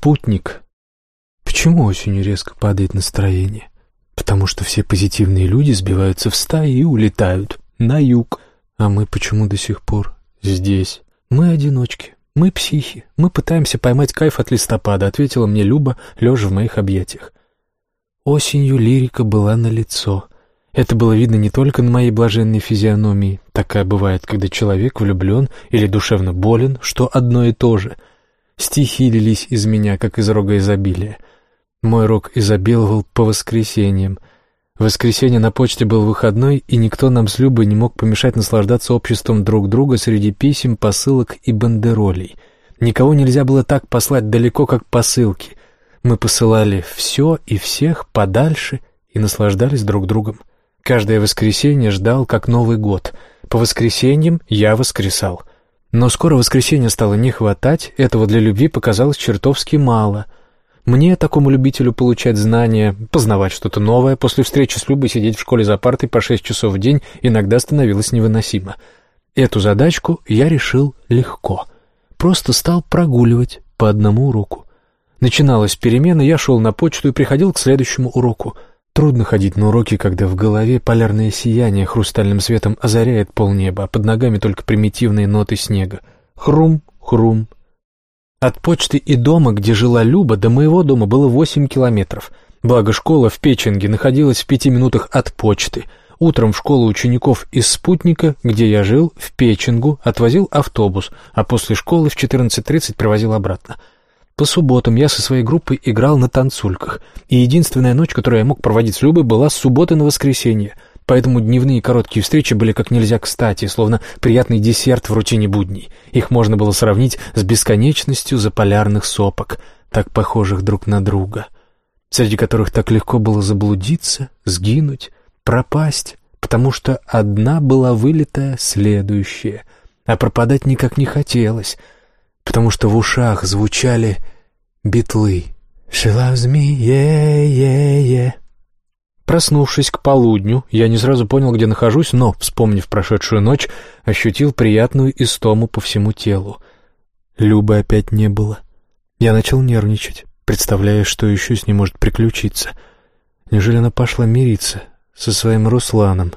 спутник. Почему осенью резко падает настроение? Потому что все позитивные люди сбиваются в стаи и улетают на юг. А мы почему до сих пор здесь? Мы одиночки, мы психи, мы пытаемся поймать кайф от листопада, ответила мне Люба, лежа в моих объятиях. Осенью лирика была на лицо. Это было видно не только на моей блаженной физиономии. Такая бывает, когда человек влюблен или душевно болен, что одно и то же. Стихи лились из меня, как из рога изобилия. Мой рог изобиловал по воскресеньям. Воскресенье на почте был выходной, и никто нам с Любой не мог помешать наслаждаться обществом друг друга среди писем, посылок и бандеролей. Никого нельзя было так послать далеко, как посылки. Мы посылали все и всех подальше и наслаждались друг другом. Каждое воскресенье ждал, как Новый год. По воскресеньям я воскресал. Но скоро воскресенья стало не хватать, этого для любви показалось чертовски мало. Мне, такому любителю получать знания, познавать что-то новое, после встречи с Любой сидеть в школе за партой по шесть часов в день иногда становилось невыносимо. Эту задачку я решил легко. Просто стал прогуливать по одному уроку. Начиналась перемена, я шел на почту и приходил к следующему уроку — Трудно ходить на уроки, когда в голове полярное сияние хрустальным светом озаряет полнеба, а под ногами только примитивные ноты снега. Хрум, хрум. От почты и дома, где жила Люба, до моего дома было восемь километров. Благо школа в Печенге находилась в пяти минутах от почты. Утром в школу учеников из «Спутника», где я жил, в Печенгу, отвозил автобус, а после школы в 14.30 привозил обратно. По субботам я со своей группой играл на танцульках, и единственная ночь, которую я мог проводить с Любой, была с субботы на воскресенье, поэтому дневные короткие встречи были как нельзя кстати, словно приятный десерт в рутине будней. Их можно было сравнить с бесконечностью заполярных сопок, так похожих друг на друга, среди которых так легко было заблудиться, сгинуть, пропасть, потому что одна была вылитая следующая, а пропадать никак не хотелось — потому что в ушах звучали битлы. «She loves me, yeah, yeah, yeah». Проснувшись к полудню, я не сразу понял, где нахожусь, но, вспомнив прошедшую ночь, ощутил приятную истому по всему телу. Любы опять не было. Я начал нервничать, представляя, что еще с ней может приключиться. Неужели она пошла мириться со своим Русланом?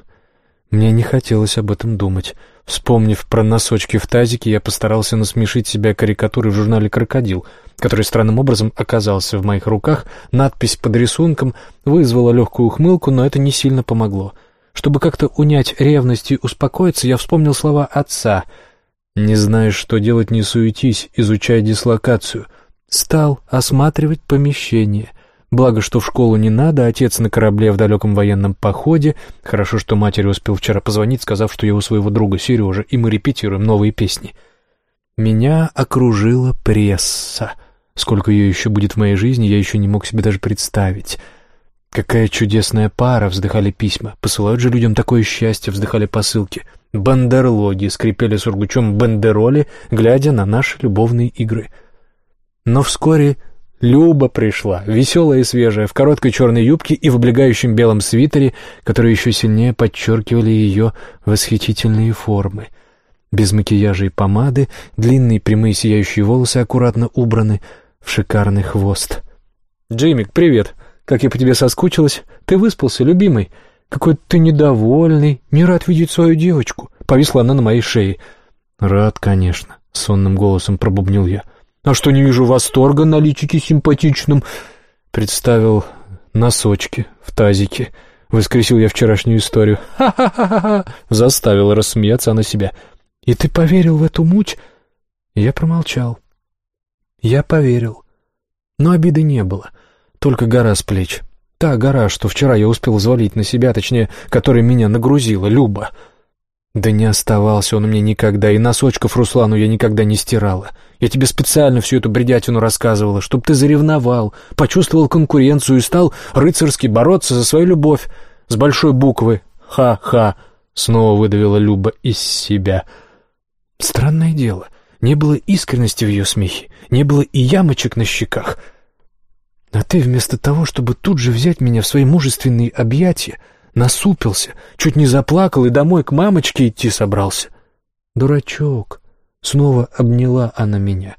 Мне не хотелось об этом думать. Вспомнив про носочки в тазике, я постарался насмешить себя карикатурой в журнале «Крокодил», который странным образом оказался в моих руках. Надпись под рисунком вызвала легкую ухмылку, но это не сильно помогло. Чтобы как-то унять ревность и успокоиться, я вспомнил слова отца. «Не знаешь, что делать, не суетись, изучай дислокацию». Стал осматривать помещение — Благо, что в школу не надо, отец на корабле в далеком военном походе. Хорошо, что матери успел вчера позвонить, сказав, что я у своего друга Сережи, и мы репетируем новые песни. Меня окружила пресса. Сколько ее еще будет в моей жизни, я еще не мог себе даже представить. Какая чудесная пара, вздыхали письма. Посылают же людям такое счастье, вздыхали посылки. Бандерлоги скрипели сургучом бандероли, глядя на наши любовные игры. Но вскоре Люба пришла, веселая и свежая, в короткой черной юбке и в облегающем белом свитере, которые еще сильнее подчеркивали ее восхитительные формы. Без макияжа и помады, длинные прямые сияющие волосы аккуратно убраны в шикарный хвост. «Джимик, привет! Как я по тебе соскучилась! Ты выспался, любимый? Какой ты недовольный, не рад видеть свою девочку!» Повисла она на моей шее. «Рад, конечно», — сонным голосом пробубнил я. А что не вижу восторга на личике симпатичном? Представил носочки в тазике. Воскресил я вчерашнюю историю. Ха-ха-ха-ха! Заставил рассмеяться она себя. И ты поверил в эту муть? Я промолчал. Я поверил. Но обиды не было. Только гора с плеч. Та гора, что вчера я успел взвалить на себя, точнее, которая меня нагрузила, Люба. Да не оставался он меня никогда, и носочков Руслану я никогда не стирала. Я тебе специально всю эту бредятину рассказывала, чтоб ты заревновал, почувствовал конкуренцию и стал рыцарски бороться за свою любовь. С большой буквы «Ха-ха», — снова выдавила Люба из себя. Странное дело, не было искренности в ее смехе, не было и ямочек на щеках. А ты вместо того, чтобы тут же взять меня в свои мужественные объятия, насупился, чуть не заплакал и домой к мамочке идти собрался. Дурачок. Снова обняла она меня.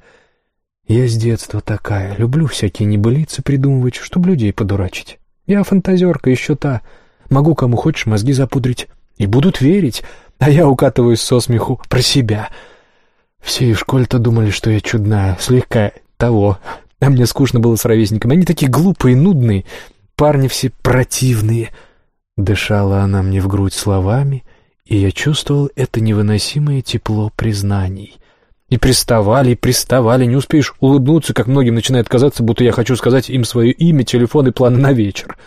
Я с детства такая, люблю всякие небылицы придумывать, чтобы людей подурачить. Я фантазерка, еще та. Могу кому хочешь мозги запудрить. И будут верить, а я укатываюсь со смеху про себя. Все и в школе-то думали, что я чудная, слегка того. А мне скучно было с ровесниками. Они такие глупые, нудные, парни все противные. Дышала она мне в грудь словами, и я чувствовал это невыносимое тепло признаний. И приставали, и приставали, не успеешь улыбнуться, как многим начинает казаться, будто я хочу сказать им свое имя, телефон и планы на вечер.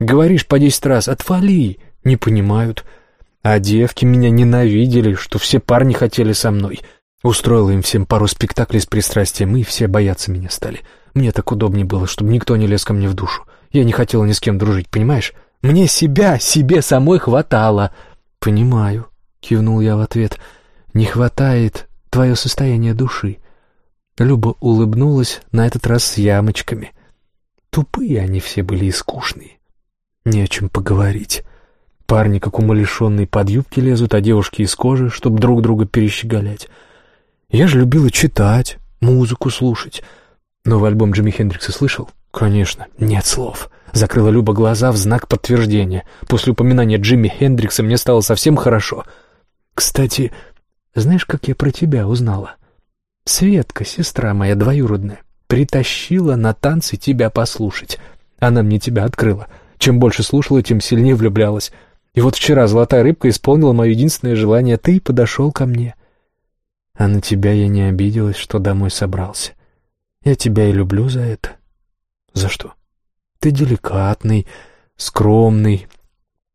Говоришь по десять раз «отвали», не понимают. А девки меня ненавидели, что все парни хотели со мной. Устроила им всем пару спектаклей с пристрастием, и все бояться меня стали. Мне так удобнее было, чтобы никто не лез ко мне в душу. Я не хотела ни с кем дружить, понимаешь? Мне себя, себе самой хватало. Понимаю, кивнул я в ответ. Не хватает твое состояние души. Люба улыбнулась, на этот раз с ямочками. Тупые они все были и скучные. Не о чем поговорить. Парни, как умалишенные, под юбки лезут, а девушки из кожи, чтобы друг друга перещеголять. Я же любила читать, музыку слушать. Новый альбом Джимми Хендрикса слышал? Конечно, нет слов. Закрыла Люба глаза в знак подтверждения. После упоминания Джимми Хендрикса мне стало совсем хорошо. Кстати, знаешь, как я про тебя узнала? Светка, сестра моя двоюродная, притащила на танцы тебя послушать. Она мне тебя открыла. Чем больше слушала, тем сильнее влюблялась. И вот вчера золотая рыбка исполнила мое единственное желание. Ты подошел ко мне. А на тебя я не обиделась, что домой собрался. Я тебя и люблю за это. За что? Ты деликатный, скромный,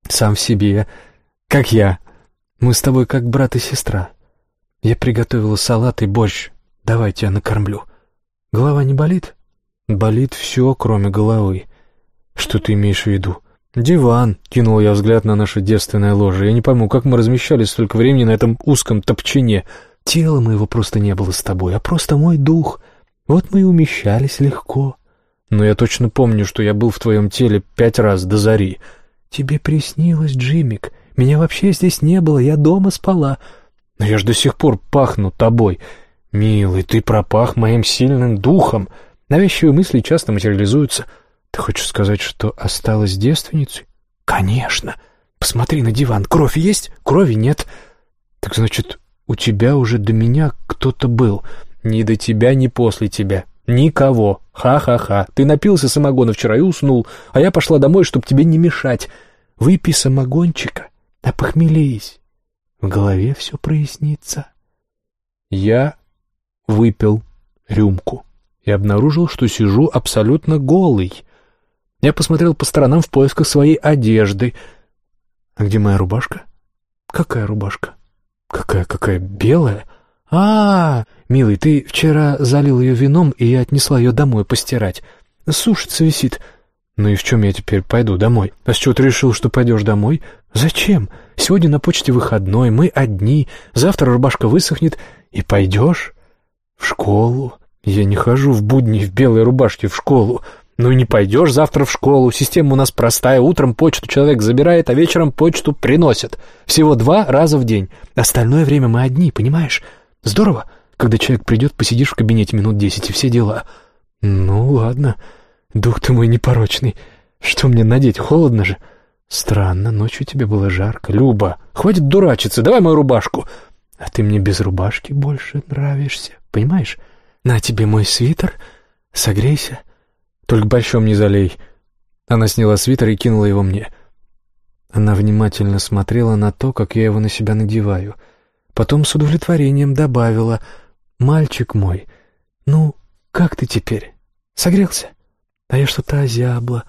сам в себе, как я. Мы с тобой как брат и сестра. Я приготовила салат и борщ. Давай тебя накормлю. Голова не болит? Болит все, кроме головы. Что ты имеешь в виду? «Диван», — кинул я взгляд на наше девственное ложе. «Я не пойму, как мы размещались столько времени на этом узком топчине? Тела моего просто не было с тобой, а просто мой дух. Вот мы и умещались легко. Но я точно помню, что я был в твоем теле пять раз до зари. Тебе приснилось, Джимик. Меня вообще здесь не было, я дома спала. Но я ж до сих пор пахну тобой. Милый, ты пропах моим сильным духом. Навязчивые мысли часто материализуются». Ты хочешь сказать, что осталась девственницей? Конечно. Посмотри на диван. Кровь есть? Крови нет. Так значит, у тебя уже до меня кто-то был. Ни до тебя, ни после тебя. Никого. Ха-ха-ха. Ты напился самогона вчера и уснул, а я пошла домой, чтобы тебе не мешать. Выпей самогончика, а похмелись. В голове все прояснится. Я выпил рюмку и обнаружил, что сижу абсолютно голый. Я посмотрел по сторонам в поисках своей одежды. А где моя рубашка? Какая рубашка? Какая-какая? Белая? А, милый, ты вчера залил ее вином, и я отнесла ее домой постирать. Сушится висит. Ну и в чем я теперь пойду домой? А с чего ты решил, что пойдешь домой? Зачем? Сегодня на почте выходной, мы одни, завтра рубашка высохнет, и пойдешь в школу. Я не хожу в будни в белой рубашке в школу. Ну и не пойдешь завтра в школу. Система у нас простая. Утром почту человек забирает, а вечером почту приносит. Всего два раза в день. Остальное время мы одни, понимаешь? Здорово, когда человек придет, посидишь в кабинете минут десять и все дела. Ну ладно, дух ты мой непорочный. Что мне надеть, холодно же? Странно, ночью тебе было жарко. Люба, хватит дурачиться, давай мою рубашку. А ты мне без рубашки больше нравишься, понимаешь? На тебе мой свитер, согрейся. Только борщом не залей». Она сняла свитер и кинула его мне. Она внимательно смотрела на то, как я его на себя надеваю. Потом с удовлетворением добавила «Мальчик мой, ну, как ты теперь? Согрелся? А я что-то озябла,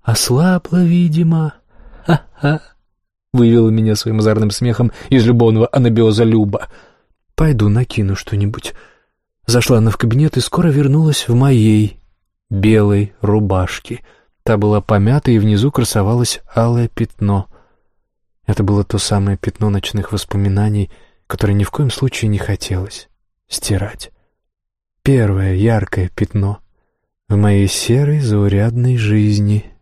ослабла, видимо. Ха-ха!» Вывела меня своим озорным смехом из любовного анабиоза Люба. «Пойду накину что-нибудь». Зашла она в кабинет и скоро вернулась в моей белой рубашки. Та была помята, и внизу красовалось алое пятно. Это было то самое пятно ночных воспоминаний, которое ни в коем случае не хотелось стирать. Первое яркое пятно в моей серой заурядной жизни —